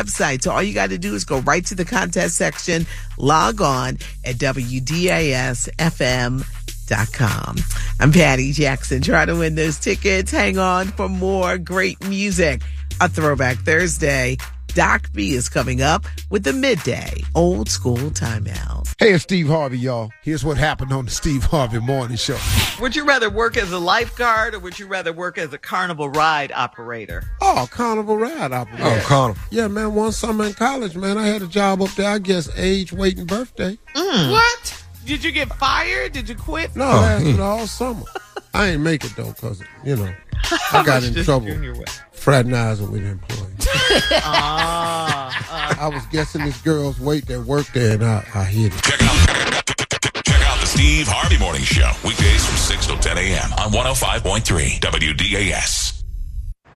website. So all you got to do is go right to the contest section, log on at WDASFM.com. I'm Patty Jackson. Try to win those tickets. Hang on for more great music. A Throwback Thursday. Doc B is coming up with the midday old school timeout. Hey, it's Steve Harvey, y'all. Here's what happened on the Steve Harvey Morning Show. Would you rather work as a lifeguard or would you rather work as a carnival ride operator? Oh, carnival ride operator. Oh, carnival. Yeah, man. One summer in college, man, I had a job up there. I guess age, weight, and birthday. Mm. What? Did you get fired? Did you quit? No, oh. it lasted all summer. I ain't make it though, cause you know I got in trouble fraternizing with employees. Ah, I was guessing this girl's weight that worked there, and I, I hit it. Check out, check out the Steve Harvey Morning Show. Weekdays from 6 till 10 a.m. on 105.3 WDAS.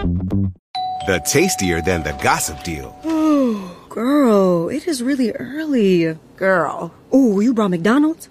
The tastier than the gossip deal. Girl, it is really early. Girl. Oh, you brought McDonald's?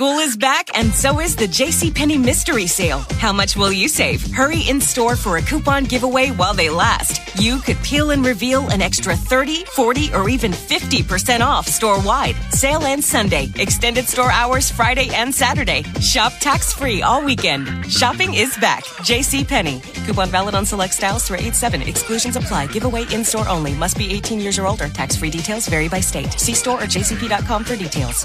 School is back and so is the JCPenney Mystery Sale. How much will you save? Hurry in store for a coupon giveaway while they last. You could peel and reveal an extra 30, 40, or even 50% off store wide. Sale ends Sunday. Extended store hours Friday and Saturday. Shop tax free all weekend. Shopping is back. JCPenney. Coupon valid on select styles through 8 7. Exclusions apply. Giveaway in store only. Must be 18 years or older. Tax free details vary by state. See store or jcp.com for details.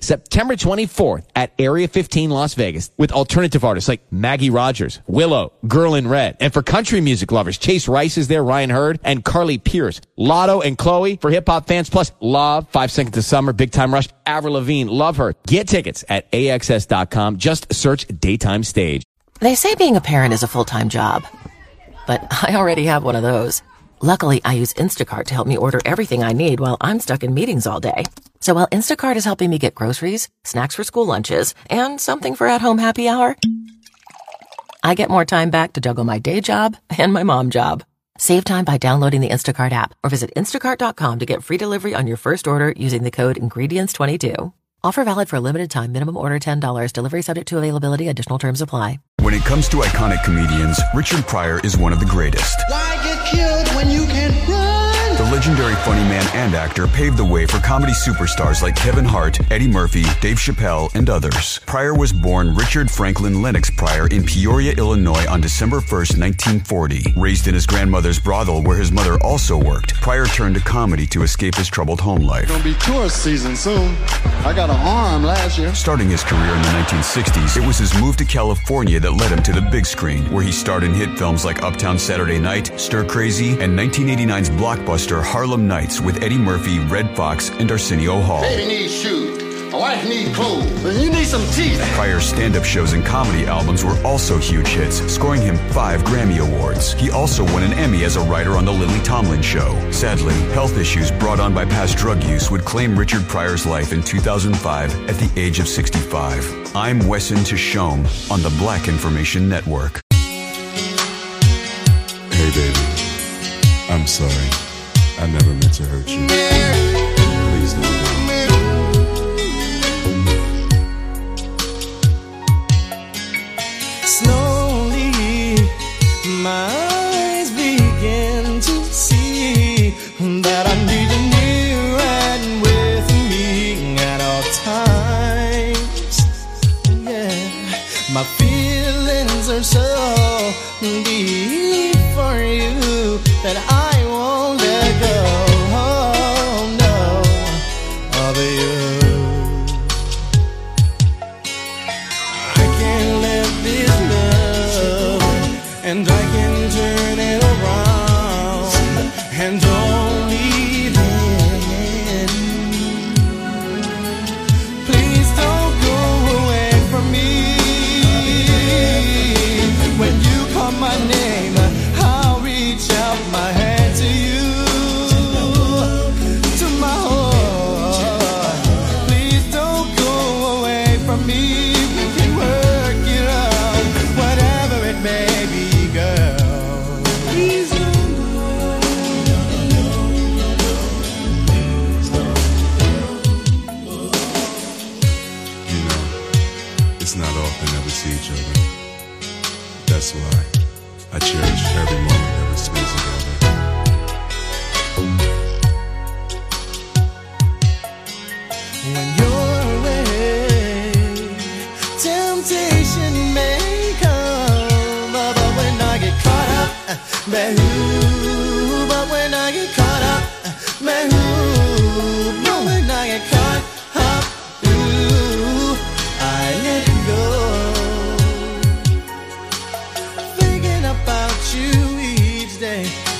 September 24th at Area 15 Las Vegas with alternative artists like Maggie Rogers, Willow, Girl in Red. And for country music lovers, Chase Rice is there, Ryan Hurd, and Carly Pearce. Latto and Chloe for hip hop fans, plus Lauv, Five Seconds of Summer, Big Time Rush, Avril Lavigne, Love Her. Get tickets at AXS.com. Just search Daytime Stage. They say being a parent is a full time job, but I already have one of those. Luckily, I use Instacart to help me order everything I need while I'm stuck in meetings all day. So while Instacart is helping me get groceries, snacks for school lunches, and something for at home happy hour, I get more time back to juggle my day job and my mom job. Save time by downloading the Instacart app or visit instacart.com to get free delivery on your first order using the code INGREDIENTS22. Offer valid for a limited time. Minimum order $10. Delivery subject to availability. Additional terms apply. When it comes to iconic comedians, Richard Pryor is one of the greatest. Why get killed when you can? The legendary funny man and actor paved the way for comedy superstars like Kevin Hart, Eddie Murphy, Dave Chappelle, and others. Pryor was born Richard Franklin Lennox Pryor in Peoria, Illinois on December 1st, 1940. Raised in his grandmother's brothel where his mother also worked, Pryor turned to comedy to escape his troubled home life. Gonna be tourist season soon. I got an arm last year. Starting his career in the 1960s, it was his move to California that led him to the big screen, where he starred in hit films like Uptown Saturday Night, Stir Crazy, and 1989's blockbuster feature Harlem Nights with Eddie Murphy, Redd Foxx, and Arsenio Hall. Baby needs shoes. My wife needs clothes. And you need some teeth. Pryor stand-up shows and comedy albums were also huge hits, scoring him five Grammy Awards. He also won an Emmy as a writer on The Lily Tomlin Show. Sadly, health issues brought on by past drug use would claim Richard Pryor's life in 2005 at the age of 65. I'm Wesson Tishome on the Black Information Network. Hey, baby. I'm sorry. I never meant to hurt you. And I can turn it around. And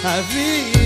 a vida.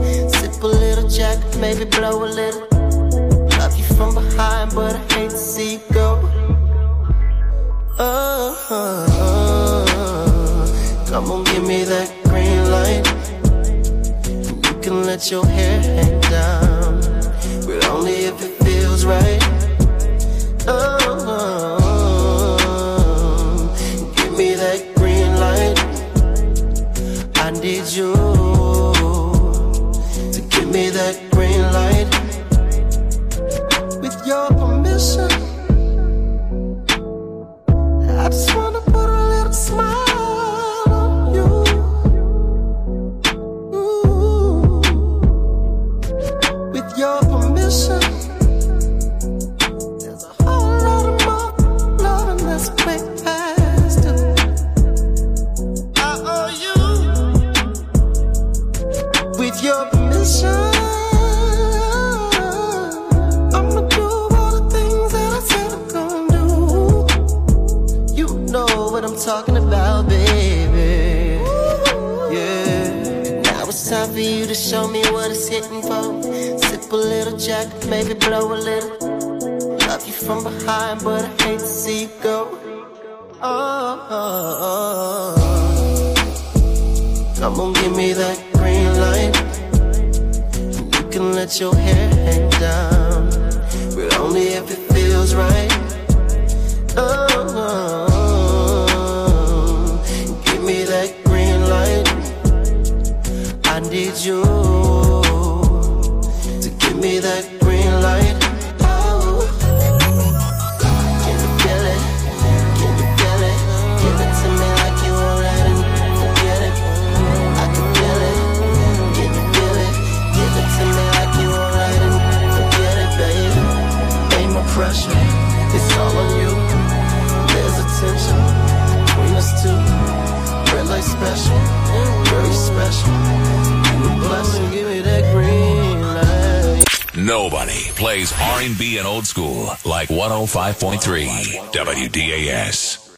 Jack, maybe blow a little. Love you from behind, but I hate to see you go. Oh, oh, oh. come on, give me that green light. You can let your hair hang down, but only if it feels right. Oh, oh. give me that green light. I need you show me what it's hitting for. Sip a little jack, maybe blow a little. Love you from behind, but I hate to see you go. Oh, oh, oh. Come on, give me that green light. You can let your hair hang down, but only if it feels right. Oh, oh, oh. Plays R&B and old school like 105.3 WDAS.